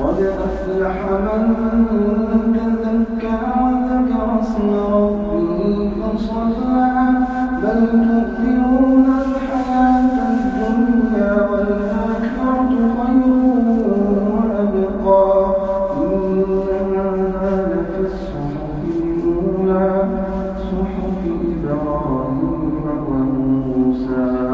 قد أفلح من تزكى وذكر اسم ربه فصلى بل تؤثرون الحياة الدنيا والآخرة خير وأبقى. إنما لك لفي الصحف الأولى صحف إبراهيم.